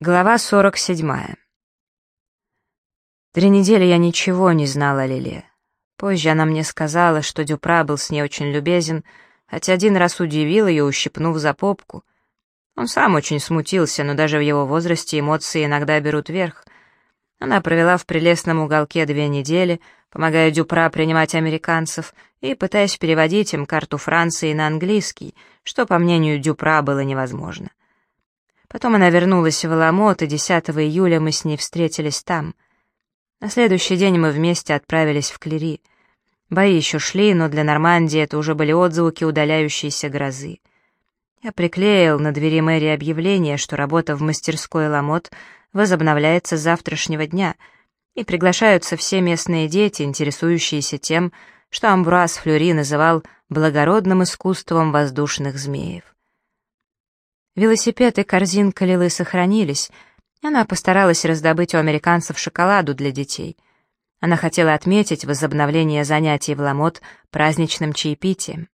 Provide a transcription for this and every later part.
Глава 47. Три недели я ничего не знала о Лиле. Позже она мне сказала, что Дюпра был с ней очень любезен, хотя один раз удивил ее, ущипнув за попку. Он сам очень смутился, но даже в его возрасте эмоции иногда берут верх. Она провела в прелестном уголке две недели, помогая Дюпра принимать американцев и пытаясь переводить им карту Франции на английский, что, по мнению Дюпра, было невозможно. Потом она вернулась в Аламот, и 10 июля мы с ней встретились там. На следующий день мы вместе отправились в Клери. Бои еще шли, но для Нормандии это уже были отзвуки удаляющейся грозы. Я приклеил на двери мэрии объявление, что работа в мастерской Ламот возобновляется с завтрашнего дня, и приглашаются все местные дети, интересующиеся тем, что Амбруаз Флюри называл благородным искусством воздушных змеев. Велосипед и корзинка Лилы сохранились. Она постаралась раздобыть у американцев шоколаду для детей. Она хотела отметить возобновление занятий в Ламот праздничным чаепитием.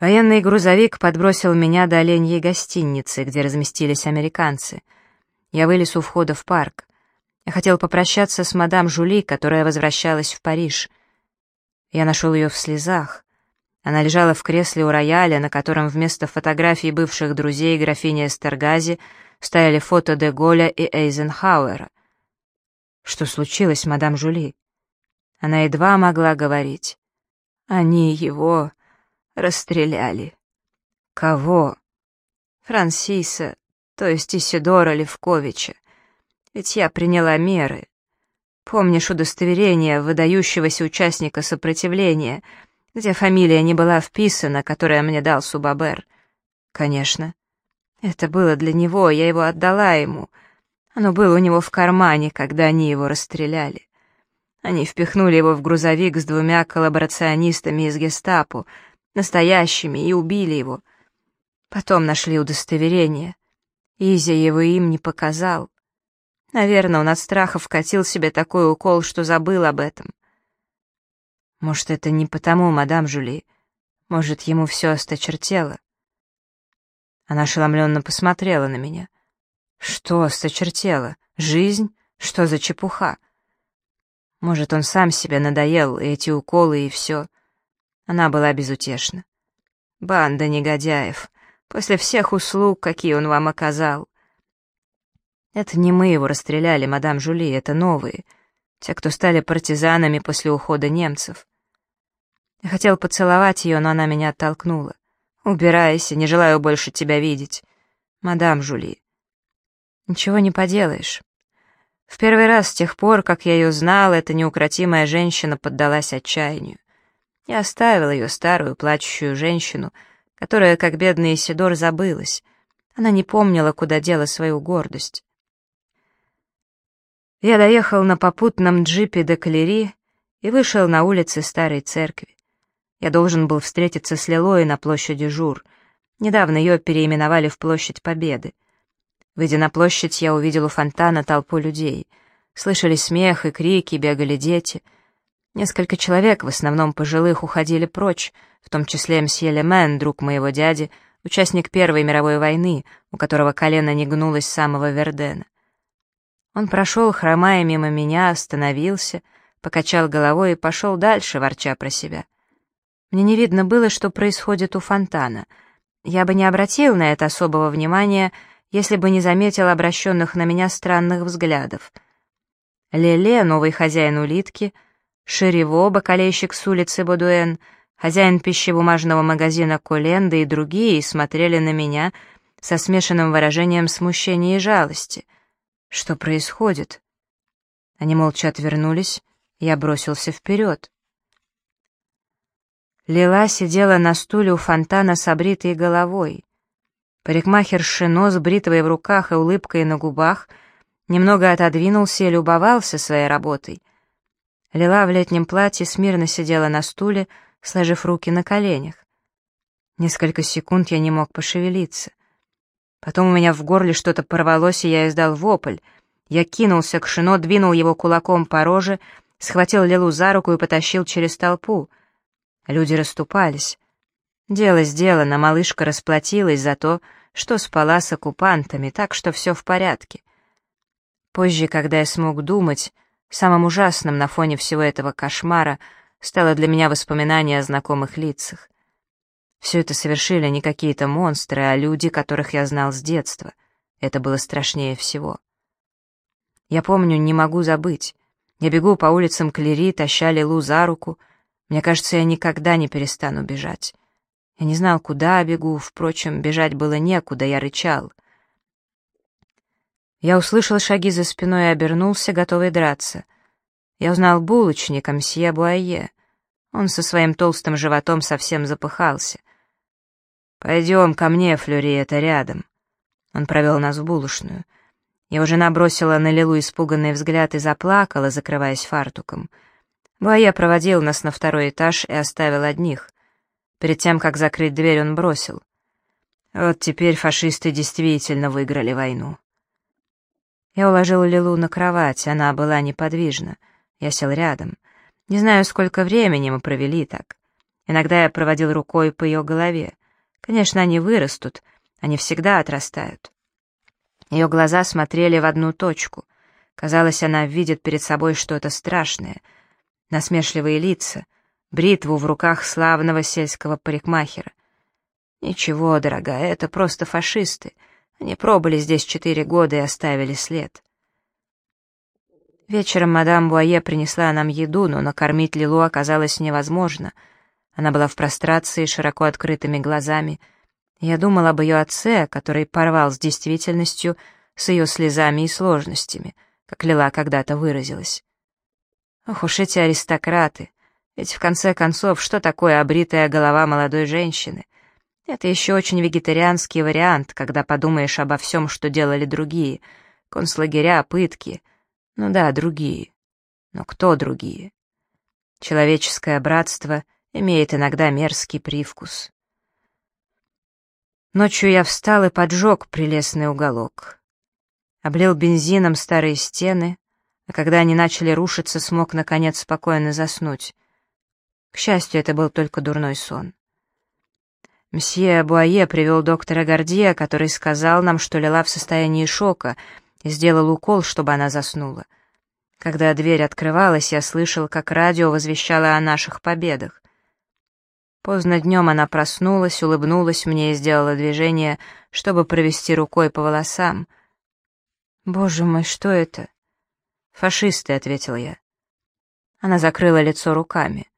Военный грузовик подбросил меня до оленьей гостиницы, где разместились американцы. Я вылез у входа в парк. Я хотел попрощаться с мадам Жули, которая возвращалась в Париж. Я нашел ее в слезах. Она лежала в кресле у рояля, на котором вместо фотографий бывших друзей графини Эстергази стояли фото де Голля и Эйзенхауэра. Что случилось, мадам Жули? Она едва могла говорить. Они его расстреляли. Кого? Франсиса, то есть Исидора Левковича. Ведь я приняла меры. Помнишь удостоверение выдающегося участника сопротивления — где фамилия не была вписана, которая мне дал Субабер. Конечно. Это было для него, я его отдала ему. Оно было у него в кармане, когда они его расстреляли. Они впихнули его в грузовик с двумя коллаборационистами из гестапо, настоящими, и убили его. Потом нашли удостоверение. Изя его им не показал. Наверное, он от страха вкатил себе такой укол, что забыл об этом. Может, это не потому, мадам Жули. Может, ему все осточертело. Она ошеломленно посмотрела на меня. Что осточертело? Жизнь? Что за чепуха? Может, он сам себе надоел, и эти уколы, и все. Она была безутешна. Банда негодяев. После всех услуг, какие он вам оказал. Это не мы его расстреляли, мадам Жули, это новые. Те, кто стали партизанами после ухода немцев. Я хотел поцеловать ее, но она меня оттолкнула. «Убирайся, не желаю больше тебя видеть. Мадам Жули». «Ничего не поделаешь». В первый раз с тех пор, как я ее знал, эта неукротимая женщина поддалась отчаянию. Я оставил ее, старую плачущую женщину, которая, как бедный Исидор, забылась. Она не помнила, куда дела свою гордость. Я доехал на попутном джипе до Калери и вышел на улицы старой церкви. Я должен был встретиться с Лилой на площади Жур. Недавно ее переименовали в Площадь Победы. Выйдя на площадь, я увидел у фонтана толпу людей. Слышали смех и крики, бегали дети. Несколько человек, в основном пожилых, уходили прочь, в том числе мсье Лемен, друг моего дяди, участник Первой мировой войны, у которого колено не гнулось с самого Вердена. Он прошел, хромая мимо меня, остановился, покачал головой и пошел дальше, ворча про себя — мне не видно было, что происходит у фонтана. Я бы не обратил на это особого внимания, если бы не заметил обращенных на меня странных взглядов. Леле, новый хозяин улитки, Шерево, бакалейщик с улицы Бодуэн, хозяин пищебумажного магазина Коленда и другие смотрели на меня со смешанным выражением смущения и жалости. Что происходит? Они молча отвернулись, я бросился вперед. Лила сидела на стуле у фонтана с обритой головой. Парикмахер Шино с бритвой в руках и улыбкой на губах немного отодвинулся и любовался своей работой. Лила в летнем платье смирно сидела на стуле, сложив руки на коленях. Несколько секунд я не мог пошевелиться. Потом у меня в горле что-то порвалось, и я издал вопль. Я кинулся к Шино, двинул его кулаком по роже, схватил Лилу за руку и потащил через толпу — Люди расступались. Дело сделано, малышка расплатилась за то, что спала с оккупантами, так что все в порядке. Позже, когда я смог думать, самым ужасным на фоне всего этого кошмара стало для меня воспоминание о знакомых лицах. Все это совершили не какие-то монстры, а люди, которых я знал с детства. Это было страшнее всего. Я помню, не могу забыть. Я бегу по улицам Клери, таща Лилу за руку. Мне кажется, я никогда не перестану бежать. Я не знал, куда бегу, впрочем, бежать было некуда, я рычал. Я услышал шаги за спиной и обернулся, готовый драться. Я узнал булочника, мсье Буае. Он со своим толстым животом совсем запыхался. «Пойдем ко мне, Флюри, это рядом». Он провел нас в булочную. Его жена бросила на Лилу испуганный взгляд и заплакала, закрываясь фартуком. Буае проводил нас на второй этаж и оставил одних. Перед тем, как закрыть дверь, он бросил. Вот теперь фашисты действительно выиграли войну. Я уложил Лилу на кровать, она была неподвижна. Я сел рядом. Не знаю, сколько времени мы провели так. Иногда я проводил рукой по ее голове. Конечно, они вырастут, они всегда отрастают. Ее глаза смотрели в одну точку. Казалось, она видит перед собой что-то страшное. Насмешливые лица, бритву в руках славного сельского парикмахера. Ничего, дорогая, это просто фашисты. Они пробыли здесь четыре года и оставили след. Вечером мадам Буае принесла нам еду, но накормить Лилу оказалось невозможно. Она была в прострации, широко открытыми глазами. Я думал об ее отце, который порвал с действительностью, с ее слезами и сложностями, как Лила когда-то выразилась. Ох уж эти аристократы! Ведь в конце концов, что такое обритая голова молодой женщины? Это еще очень вегетарианский вариант, когда подумаешь обо всем, что делали другие. Концлагеря, пытки. Ну да, другие. Но кто другие? Человеческое братство имеет иногда мерзкий привкус. Ночью я встал и поджег прелестный уголок. Облил бензином старые стены, а когда они начали рушиться, смог, наконец, спокойно заснуть. К счастью, это был только дурной сон. Мсье Буае привел доктора Гордия, который сказал нам, что Лила в состоянии шока, и сделал укол, чтобы она заснула. Когда дверь открывалась, я слышал, как радио возвещало о наших победах. Поздно днем она проснулась, улыбнулась мне и сделала движение, чтобы провести рукой по волосам. «Боже мой, что это?» «Фашисты», — ответил я. Она закрыла лицо руками.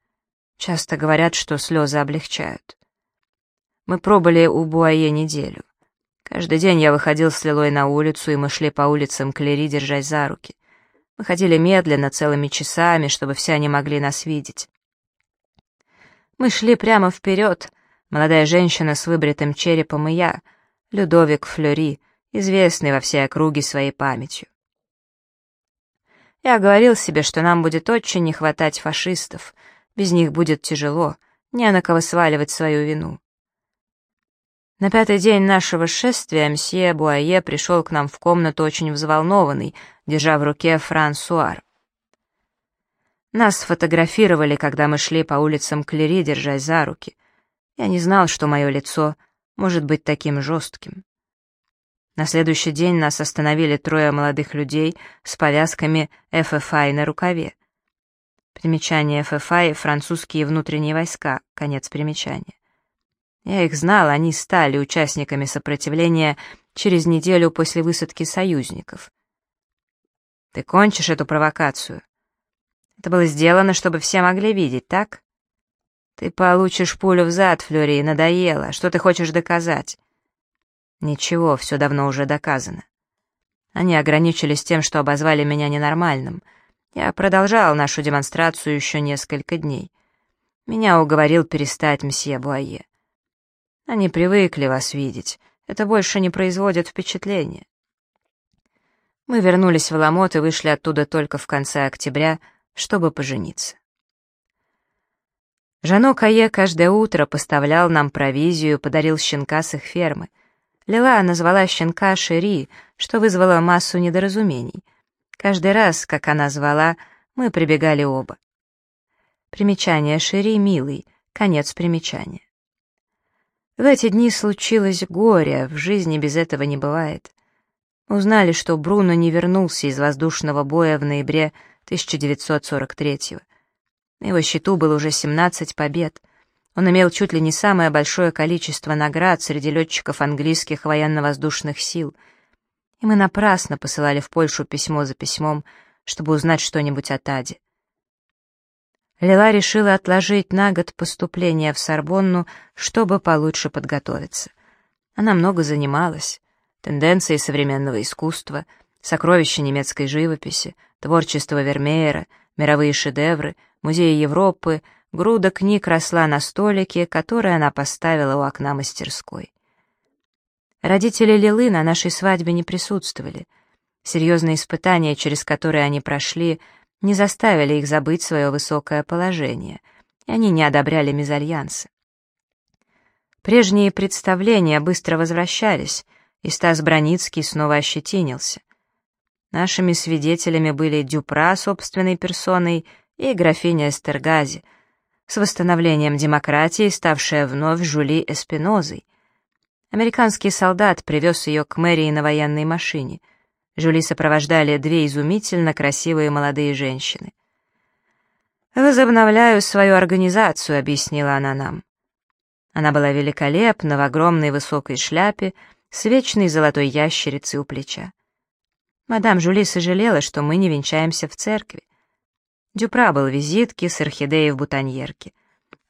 Часто говорят, что слезы облегчают. Мы пробыли у Буае неделю. Каждый день я выходил с Лилой на улицу, и мы шли по улицам Клери, держась за руки. Мы ходили медленно, целыми часами, чтобы все они могли нас видеть. Мы шли прямо вперед, молодая женщина с выбритым черепом и я, Людовик Флюри, известный во всей округе своей памятью. Я говорил себе, что нам будет очень не хватать фашистов — без них будет тяжело, не на кого сваливать свою вину. На пятый день нашего шествия мсье Буае пришел к нам в комнату очень взволнованный, держа в руке Франсуар. Нас сфотографировали, когда мы шли по улицам Клери, держась за руки. Я не знал, что мое лицо может быть таким жестким. На следующий день нас остановили трое молодых людей с повязками ФФА на рукаве. Примечание ФФА — французские внутренние войска, конец примечания. Я их знал, они стали участниками сопротивления через неделю после высадки союзников. Ты кончишь эту провокацию. Это было сделано, чтобы все могли видеть, так? Ты получишь пулю в зад, Флори, надоело. Что ты хочешь доказать? Ничего, все давно уже доказано. Они ограничились тем, что обозвали меня ненормальным — я продолжал нашу демонстрацию еще несколько дней. Меня уговорил перестать мсье Буае. Они привыкли вас видеть, это больше не производит впечатления. Мы вернулись в Ламот и вышли оттуда только в конце октября, чтобы пожениться. Жано Кае каждое утро поставлял нам провизию, подарил щенка с их фермы. Лила назвала щенка Шери, что вызвало массу недоразумений — Каждый раз, как она звала, мы прибегали оба. Примечание Шири, милый, конец примечания. В эти дни случилось горе, в жизни без этого не бывает. Узнали, что Бруно не вернулся из воздушного боя в ноябре 1943-го. На его счету было уже 17 побед. Он имел чуть ли не самое большое количество наград среди летчиков английских военно-воздушных сил. И мы напрасно посылали в Польшу письмо за письмом, чтобы узнать что-нибудь о Таде. Лила решила отложить на год поступление в Сорбонну, чтобы получше подготовиться. Она много занималась. Тенденции современного искусства, сокровища немецкой живописи, творчество Вермеера, мировые шедевры, музеи Европы, груда книг росла на столике, который она поставила у окна мастерской. Родители Лилы на нашей свадьбе не присутствовали. Серьезные испытания, через которые они прошли, не заставили их забыть свое высокое положение, и они не одобряли мезальянсы. Прежние представления быстро возвращались, и Стас Броницкий снова ощетинился. Нашими свидетелями были Дюпра собственной персоной и графиня Эстергази, с восстановлением демократии, ставшая вновь Жули Эспинозой. Американский солдат привез ее к мэрии на военной машине — Жюли сопровождали две изумительно красивые молодые женщины. «Возобновляю свою организацию», — объяснила она нам. Она была великолепна в огромной высокой шляпе с вечной золотой ящерицей у плеча. Мадам Жюли сожалела, что мы не венчаемся в церкви. Дюпра был в визитке с орхидеей в бутоньерке.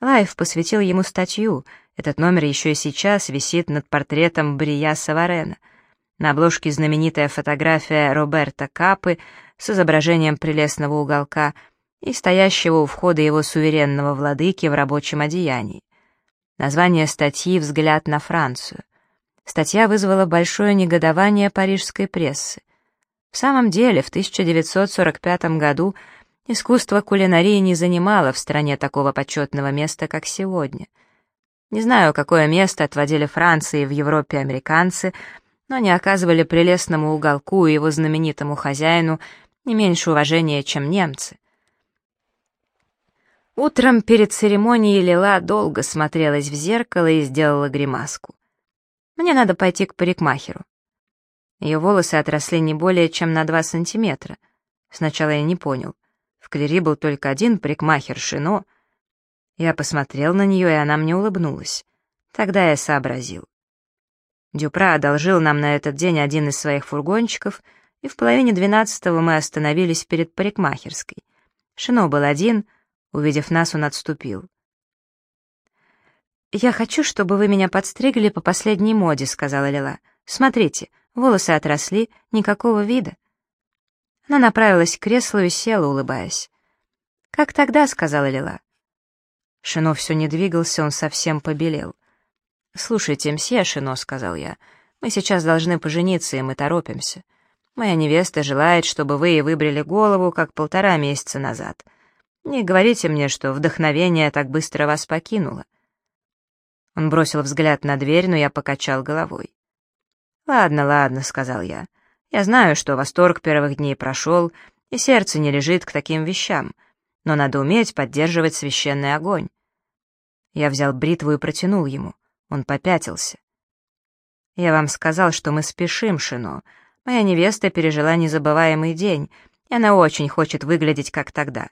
Лайф посвятил ему статью, этот номер еще и сейчас висит над портретом Брийя-Саварена — на обложке знаменитая фотография Роберта Капы с изображением прелестного уголка и стоящего у входа его суверенного владыки в рабочем одеянии. Название статьи «Взгляд на Францию». Статья вызвала большое негодование парижской прессы. В самом деле, в 1945 году искусство кулинарии не занимало в стране такого почетного места, как сегодня. Не знаю, какое место отводили Франции в Европе американцы — но не оказывали прелестному уголку и его знаменитому хозяину не меньше уважения, чем немцы. Утром перед церемонией Лила долго смотрелась в зеркало и сделала гримаску. «Мне надо пойти к парикмахеру». Ее волосы отросли не более чем на два сантиметра. Сначала я не понял. В Клери был только один парикмахер Шино. Я посмотрел на нее, и она мне улыбнулась. Тогда я сообразил. Дюпра одолжил нам на этот день один из своих фургончиков, и в половине двенадцатого мы остановились перед парикмахерской. Шино был один, увидев нас, он отступил. «Я хочу, чтобы вы меня подстригли по последней моде», — сказала Лила. «Смотрите, волосы отросли, никакого вида». Она направилась к креслу и села, улыбаясь. «Как тогда?» — сказала Лила. Шино все не двигался, он совсем побелел. «Слушайте, мсье Шино», — сказал я, — «мы сейчас должны пожениться, и мы торопимся. Моя невеста желает, чтобы вы и выбрали голову, как полтора месяца назад. Не говорите мне, что вдохновение так быстро вас покинуло». Он бросил взгляд на дверь, но я покачал головой. «Ладно, ладно», — сказал я. «Я знаю, что восторг первых дней прошел, и сердце не лежит к таким вещам, но надо уметь поддерживать священный огонь». Я взял бритву и протянул ему. Он попятился. «Я вам сказал, что мы спешим, Шино. Моя невеста пережила незабываемый день, и она очень хочет выглядеть, как тогда.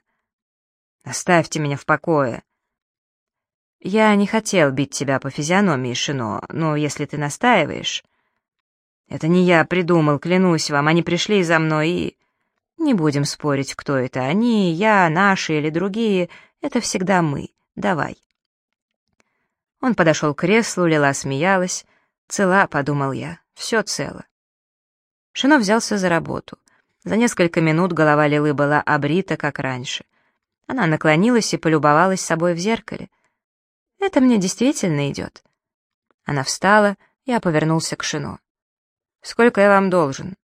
Оставьте меня в покое». «Я не хотел бить тебя по физиономии, Шино, но если ты настаиваешь...» «Это не я придумал, клянусь вам, они пришли за мной и...» «Не будем спорить, кто это, они, я, наши или другие, это всегда мы. Давай». Он подошел к креслу, Лила смеялась. «Цела», — подумал я, — «все цело». Шино взялся за работу. За несколько минут голова Лилы была обрита, как раньше. Она наклонилась и полюбовалась собой в зеркале. «Это мне действительно идет». Она встала, я повернулся к Шино. «Сколько я вам должен?»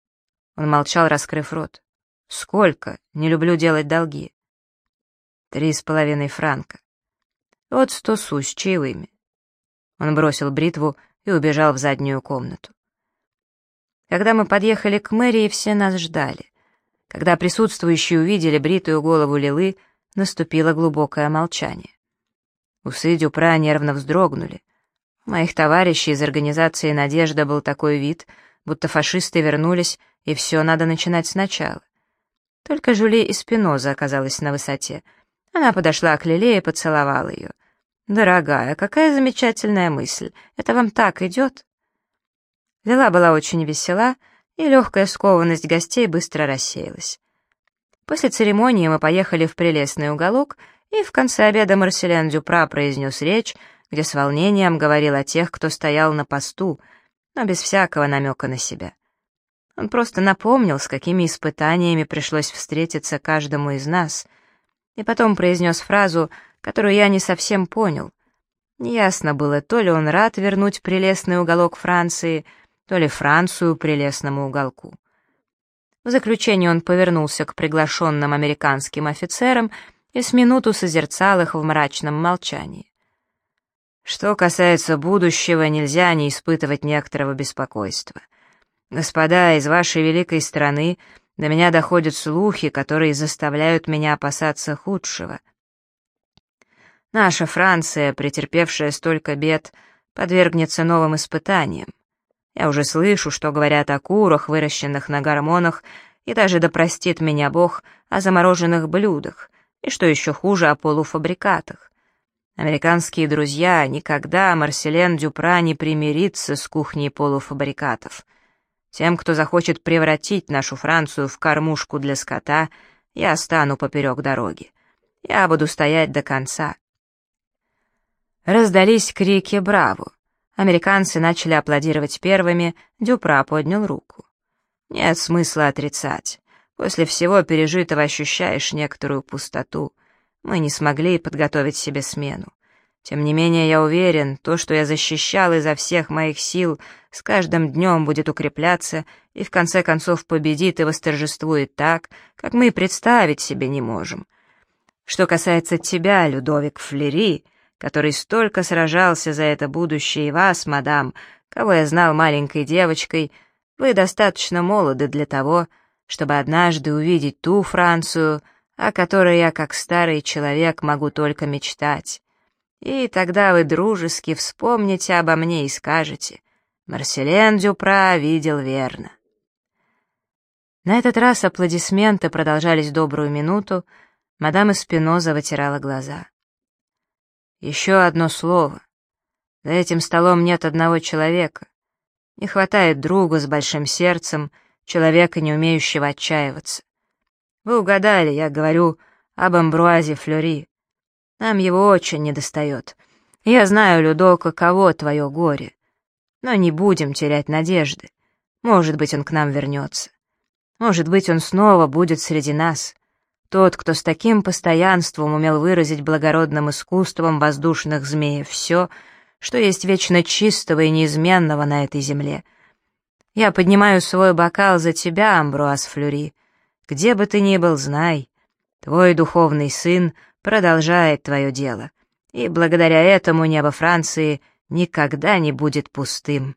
Он молчал, раскрыв рот. «Сколько? Не люблю делать долги». «Три с половиной франка». «Вот сто су с чаевыми». Он бросил бритву и убежал в заднюю комнату. Когда мы подъехали к мэрии, все нас ждали. Когда присутствующие увидели бритую голову Лилы, наступило глубокое молчание. Усы Дюпра нервно вздрогнули. У моих товарищей из организации «Надежда» был такой вид, будто фашисты вернулись, и все надо начинать сначала. Только Жюли и Спиноза оказалась на высоте. Она подошла к Лиле и поцеловала ее. «Дорогая, какая замечательная мысль! Это вам так идет?» Лила была очень весела, и легкая скованность гостей быстро рассеялась. После церемонии мы поехали в прелестный уголок, и в конце обеда Марселян Дюпра произнес речь, где с волнением говорил о тех, кто стоял на посту, но без всякого намека на себя. Он просто напомнил, с какими испытаниями пришлось встретиться каждому из нас, и потом произнес фразу, которую я не совсем понял. Неясно было, то ли он рад вернуть прелестный уголок Франции, то ли Францию прелестному уголку. В заключение он повернулся к приглашенным американским офицерам и с минуту созерцал их в мрачном молчании. Что касается будущего, нельзя не испытывать некоторого беспокойства. Господа, из вашей великой страны до меня доходят слухи, которые заставляют меня опасаться худшего. Наша Франция, претерпевшая столько бед, подвергнется новым испытаниям. Я уже слышу, что говорят о курах, выращенных на гормонах, и даже да простит меня Бог о замороженных блюдах, и что еще хуже, о полуфабрикатах. Американские друзья никогда Марселен Дюпра не примирится с кухней полуфабрикатов. Тем, кто захочет превратить нашу Францию в кормушку для скота, я стану поперек дороги. Я буду стоять до конца. Раздались крики «Браво!». Американцы начали аплодировать первыми, Дюпра поднял руку. Нет смысла отрицать. После всего пережитого ощущаешь некоторую пустоту. Мы не смогли подготовить себе смену. Тем не менее, я уверен, то, что я защищал изо всех моих сил, с каждым днем будет укрепляться и в конце концов победит и восторжествует так, как мы представить себе не можем. Что касается тебя, Людовик Флери, который столько сражался за это будущее, и вас, мадам, кого я знал маленькой девочкой, вы достаточно молоды для того, чтобы однажды увидеть ту Францию, о которой я, как старый человек, могу только мечтать. И тогда вы дружески вспомните обо мне и скажете, «Марселен Дюпра видел верно». На этот раз аплодисменты продолжались добрую минуту, мадам Эспиноза вытирала глаза. «Еще одно слово. За этим столом нет одного человека. Не хватает друга с большим сердцем, человека, не умеющего отчаиваться. Вы угадали, я говорю об Амбруазе Флюри. Нам его очень недостает. Я знаю, Людо, каково твое горе. Но не будем терять надежды. Может быть, он к нам вернется. Может быть, он снова будет среди нас. Тот, кто с таким постоянством умел выразить благородным искусством воздушных змеев все, что есть вечно чистого и неизменного на этой земле. Я поднимаю свой бокал за тебя, Амбруаз Флюри. Где бы ты ни был, знай, твой духовный сын продолжает твое дело, и благодаря этому небо Франции никогда не будет пустым.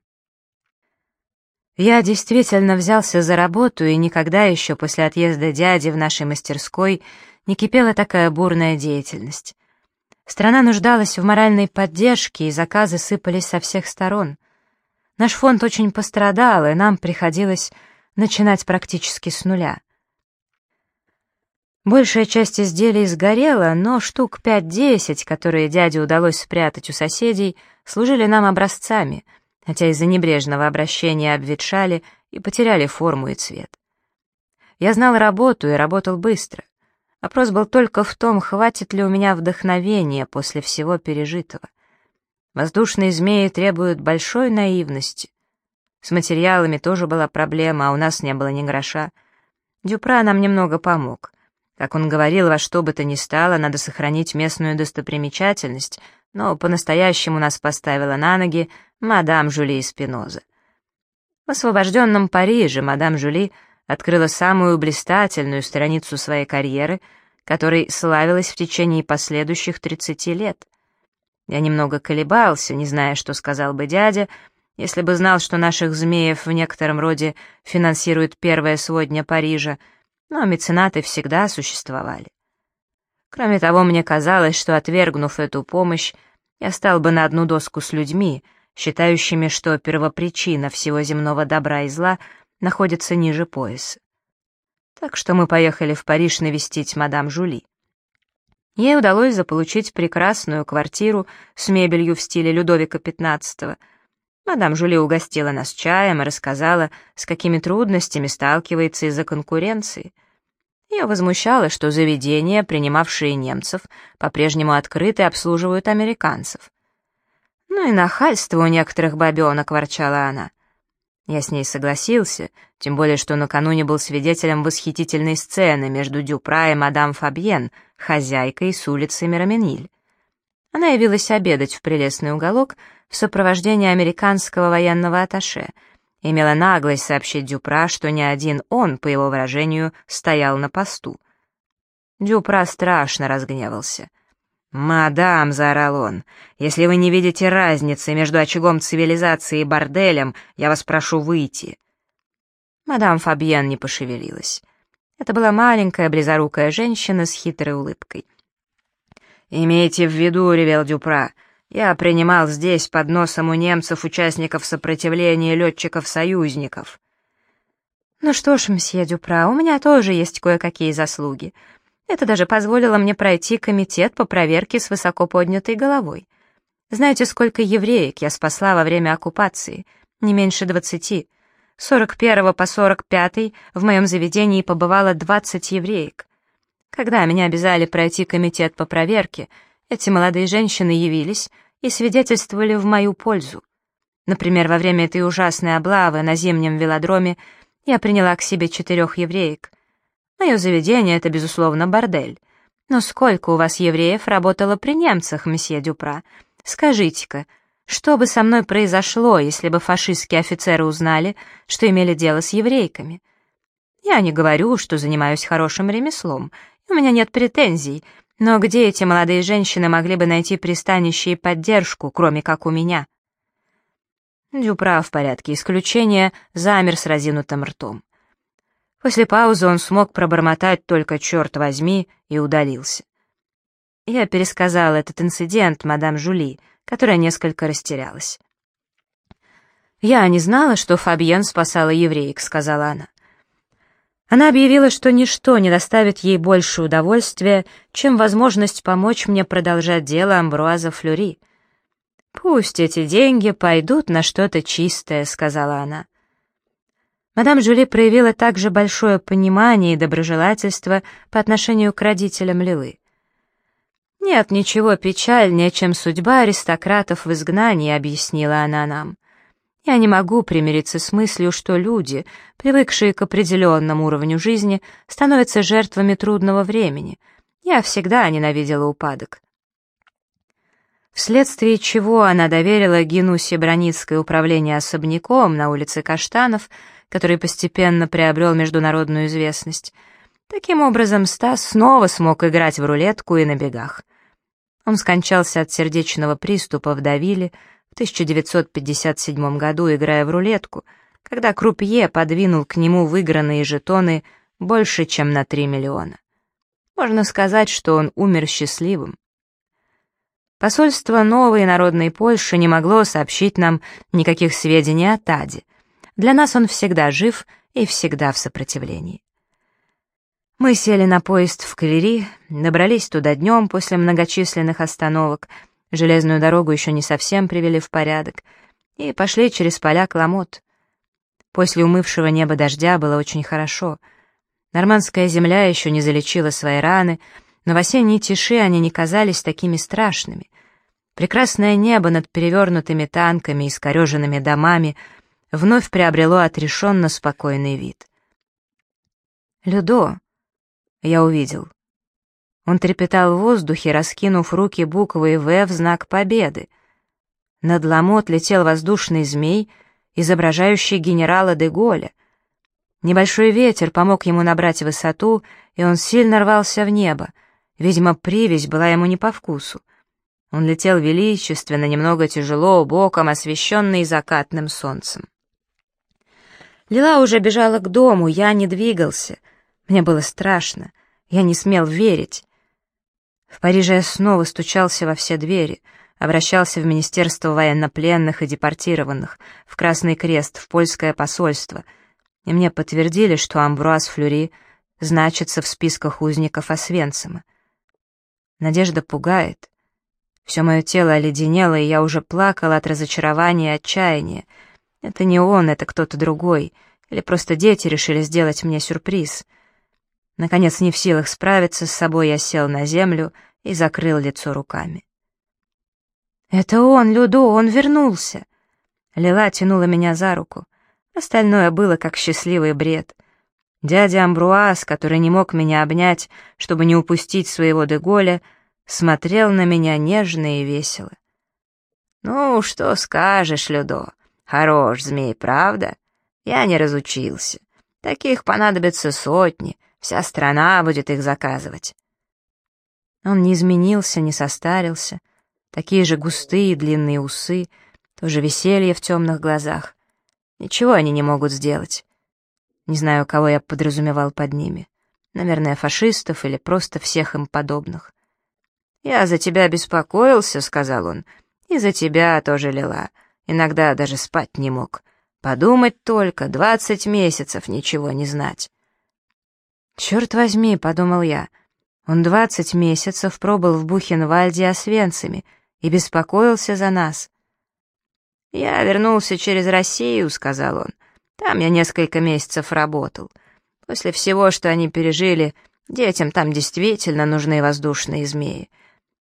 Я действительно взялся за работу, и никогда еще после отъезда дяди в нашей мастерской не кипела такая бурная деятельность. Страна нуждалась в моральной поддержке, и заказы сыпались со всех сторон. Наш фонд очень пострадал, и нам приходилось начинать практически с нуля. Большая часть изделий сгорела, но штук 5-10, которые дяде удалось спрятать у соседей, служили нам образцами, хотя из-за небрежного обращения обветшали и потеряли форму и цвет. Я знал работу и работал быстро. Вопрос был только в том, хватит ли у меня вдохновения после всего пережитого. Воздушные змеи требуют большой наивности. С материалами тоже была проблема, а у нас не было ни гроша. Дюпра нам немного помог. Как он говорил, во что бы то ни стало, надо сохранить местную достопримечательность, но по-настоящему нас поставила на ноги мадам Жюли Спиноза. В освобожденном Париже мадам Жюли открыла самую блистательную страницу своей карьеры, которой славилась в течение последующих 30 лет. Я немного колебался, не зная, что сказал бы дядя, если бы знал, что наших змеев в некотором роде финансирует первая сводня Парижа — но меценаты всегда существовали. Кроме того, мне казалось, что, отвергнув эту помощь, я стал бы на одну доску с людьми, считающими, что первопричина всего земного добра и зла находится ниже пояса. Так что мы поехали в Париж навестить мадам Жули. Ей удалось заполучить прекрасную квартиру с мебелью в стиле Людовика XV. Мадам Жули угостила нас чаем и рассказала, с какими трудностями сталкивается из-за конкуренции. Ее возмущало, что заведения, принимавшие немцев, по-прежнему открыты и обслуживают американцев. «Ну и нахальство у некоторых бабенок», — ворчала она. Я с ней согласился, тем более что накануне был свидетелем восхитительной сцены между Дюпра и мадам Фабьен, хозяйкой с улицы Мирамениль. Она явилась обедать в прелестный уголок в сопровождении американского военного атташе, имела наглость сообщить Дюпра, что не один он, по его выражению, стоял на посту. Дюпра страшно разгневался. «Мадам», — заорал он, — «если вы не видите разницы между очагом цивилизации и борделем, я вас прошу выйти». Мадам Фабьен не пошевелилась. Это была маленькая близорукая женщина с хитрой улыбкой. «Имейте в виду», — ревел Дюпра, — «я принимал здесь под носом у немцев участников сопротивления летчиков-союзников». «Ну что ж, мсье Дюпра, у меня тоже есть кое-какие заслуги. Это даже позволило мне пройти комитет по проверке с высоко поднятой головой. Знаете, сколько евреек я спасла во время оккупации? Не меньше двадцати. С 41 по 45 в моем заведении побывало 20 евреек. Когда меня обязали пройти комитет по проверке, эти молодые женщины явились и свидетельствовали в мою пользу. Например, во время этой ужасной облавы на зимнем велодроме я приняла к себе четырех евреек, Мое заведение — это, безусловно, бордель. Но сколько у вас евреев работало при немцах, месье Дюпра? Скажите-ка, что бы со мной произошло, если бы фашистские офицеры узнали, что имели дело с еврейками? Я не говорю, что занимаюсь хорошим ремеслом, у меня нет претензий, но где эти молодые женщины могли бы найти пристанище и поддержку, кроме как у меня? Дюпра в порядке исключения замер с разинутым ртом. После паузы он смог пробормотать только «черт возьми» и удалился. Я пересказала этот инцидент мадам Жули, которая несколько растерялась. «Я не знала, что Фабьен спасала евреек», — сказала она. Она объявила, что ничто не доставит ей больше удовольствия, чем возможность помочь мне продолжать дело Амбруаза Флюри. «Пусть эти деньги пойдут на что-то чистое», — сказала она. Мадам Жюли проявила также большое понимание и доброжелательство по отношению к родителям Лилы. «Нет ничего печальнее, чем судьба аристократов в изгнании», — объяснила она нам. «Я не могу примириться с мыслью, что люди, привыкшие к определенному уровню жизни, становятся жертвами трудного времени. Я всегда ненавидела упадок». Вследствие чего она доверила Генусе Броницкое управление особняком на улице Каштанов — который постепенно приобрел международную известность. Таким образом, Стас снова смог играть в рулетку и на бегах. Он скончался от сердечного приступа в Давиле 1957 году, играя в рулетку, когда крупье подвинул к нему выигранные жетоны больше, чем на 3 миллиона. Можно сказать, что он умер счастливым. Посольство Новой Народной Польши не могло сообщить нам никаких сведений о Таде — для нас он всегда жив и всегда в сопротивлении. Мы сели на поезд в Калери, добрались туда днем после многочисленных остановок, железную дорогу еще не совсем привели в порядок, и пошли через поля Кламот. После умывшего неба дождя было очень хорошо. Нормандская земля еще не залечила свои раны, но в осенней тиши они не казались такими страшными. Прекрасное небо над перевернутыми танками и скореженными домами — вновь приобрело отрешенно спокойный вид. «Людо!» Я увидел. Он трепетал в воздухе, раскинув руки буквой «В» в знак победы. Над Ламот летел воздушный змей, изображающий генерала де Голля. Небольшой ветер помог ему набрать высоту, и он сильно рвался в небо. Видимо, привязь была ему не по вкусу. Он летел величественно, немного тяжело, боком, освещенный закатным солнцем. Лила уже бежала к дому, я не двигался. Мне было страшно, я не смел верить. В Париже я снова стучался во все двери. обращался в Министерство военнопленных и депортированных, в Красный Крест, в Польское посольство, и мне подтвердили, что Амбруаз Флюри значится в списках узников Освенцима. Надежда пугает. Все мое тело оледенело, и я уже плакала от разочарования и отчаяния. Это не он, это кто-то другой, или просто дети решили сделать мне сюрприз. Наконец, не в силах справиться с собой, я сел на землю и закрыл лицо руками. «Это он, Людо, он вернулся!» Лила тянула меня за руку. Остальное было как счастливый бред. Дядя Амбруаз, который не мог меня обнять, чтобы не упустить своего Деголя, смотрел на меня нежно и весело. «Ну, что скажешь, Людо? Хорош змей, правда? Я не разучился. Таких понадобится сотни, вся страна будет их заказывать». Он не изменился, не состарился, такие же густые длинные усы, тоже веселье в темных глазах. Ничего они не могут сделать. Не знаю, кого я подразумевал под ними. Наверное, фашистов или просто всех им подобных. «Я за тебя беспокоился», — сказал он, — «и за тебя тоже лила. Иногда даже спать не мог. Подумать только, двадцать месяцев ничего не знать». «Черт возьми», — подумал я, — «он двадцать месяцев пробыл в Бухенвальде Освенцами и беспокоился за нас». «Я вернулся через Россию», — сказал он. «Там я несколько месяцев работал. После всего, что они пережили, детям там действительно нужны воздушные змеи.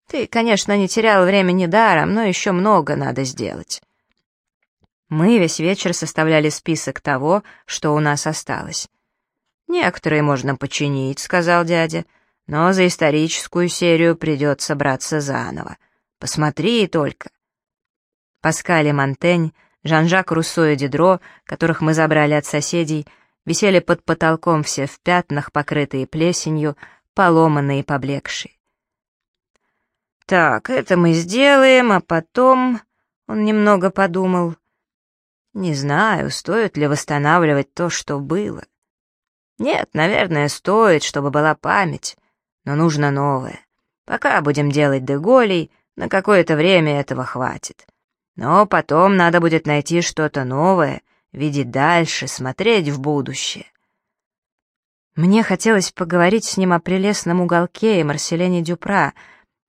Ты, конечно, не терял времени даром, но еще много надо сделать». Мы весь вечер составляли список того, что у нас осталось. «Некоторые можно починить», — сказал дядя, «но за историческую серию придется браться заново. Посмотри только». Паскаль Монтень, Жан-Жак Руссо и Дидро, которых мы забрали от соседей, висели под потолком все в пятнах, покрытые плесенью, поломанные и поблекшие. «Так, это мы сделаем, а потом...» Он немного подумал. «Не знаю, стоит ли восстанавливать то, что было. Нет, наверное, стоит, чтобы была память, но нужно новое. Пока будем делать деголей, на какое-то время этого хватит. Но потом надо будет найти что-то новое, видеть дальше, смотреть в будущее. Мне хотелось поговорить с ним о прелестном уголке и Марселене Дюпра.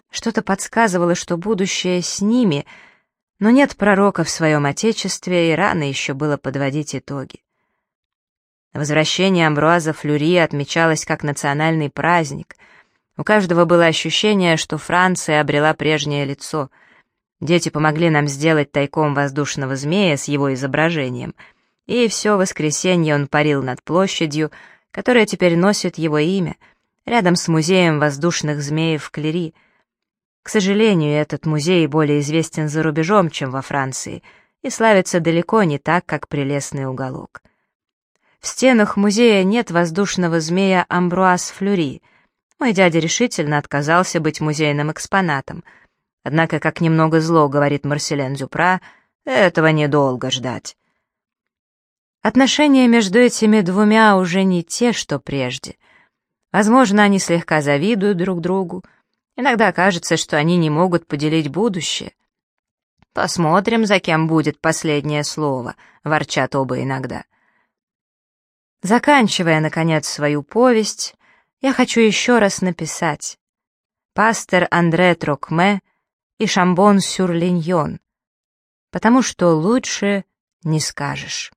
Что-то подсказывало, что будущее с ними, но нет пророка в своем отечестве, и рано еще было подводить итоги. Возвращение Амбруаза Флюри отмечалось как национальный праздник. У каждого было ощущение, что Франция обрела прежнее лицо — Дети помогли нам сделать тайком воздушного змея с его изображением, и все воскресенье он парил над площадью, которая теперь носит его имя, рядом с музеем воздушных змеев в Клери. К сожалению, этот музей более известен за рубежом, чем во Франции, и славится далеко не так, как прелестный уголок. В стенах музея нет воздушного змея Амбруаз Флюри. Мой дядя решительно отказался быть музейным экспонатом — Однако, как немного зло говорит Марселен Дюпра, этого недолго ждать. Отношения между этими двумя уже не те, что прежде. Возможно, они слегка завидуют друг другу. Иногда кажется, что они не могут поделить будущее. «Посмотрим, за кем будет последнее слово», — ворчат оба иногда. Заканчивая, наконец, свою повесть, я хочу еще раз написать. Пастор Андре Трокме и Шамбон-сюр-Линьон, потому что лучше не скажешь.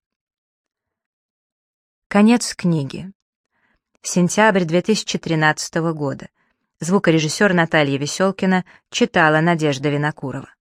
Конец книги. Сентябрь 2013 года. Звукорежиссер Наталья Веселкина читала Надежда Винокурова.